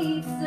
meg,